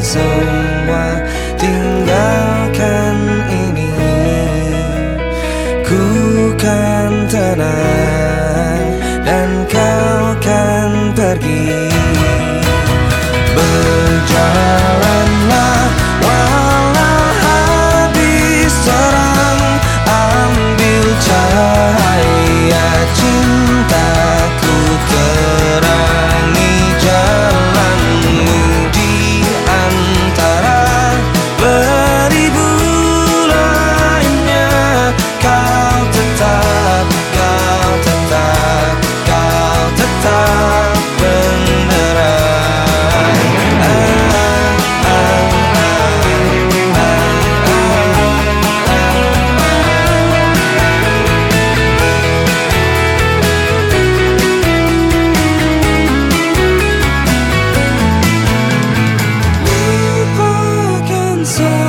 semua Tinggalkan ini. Ku kan tenang. soul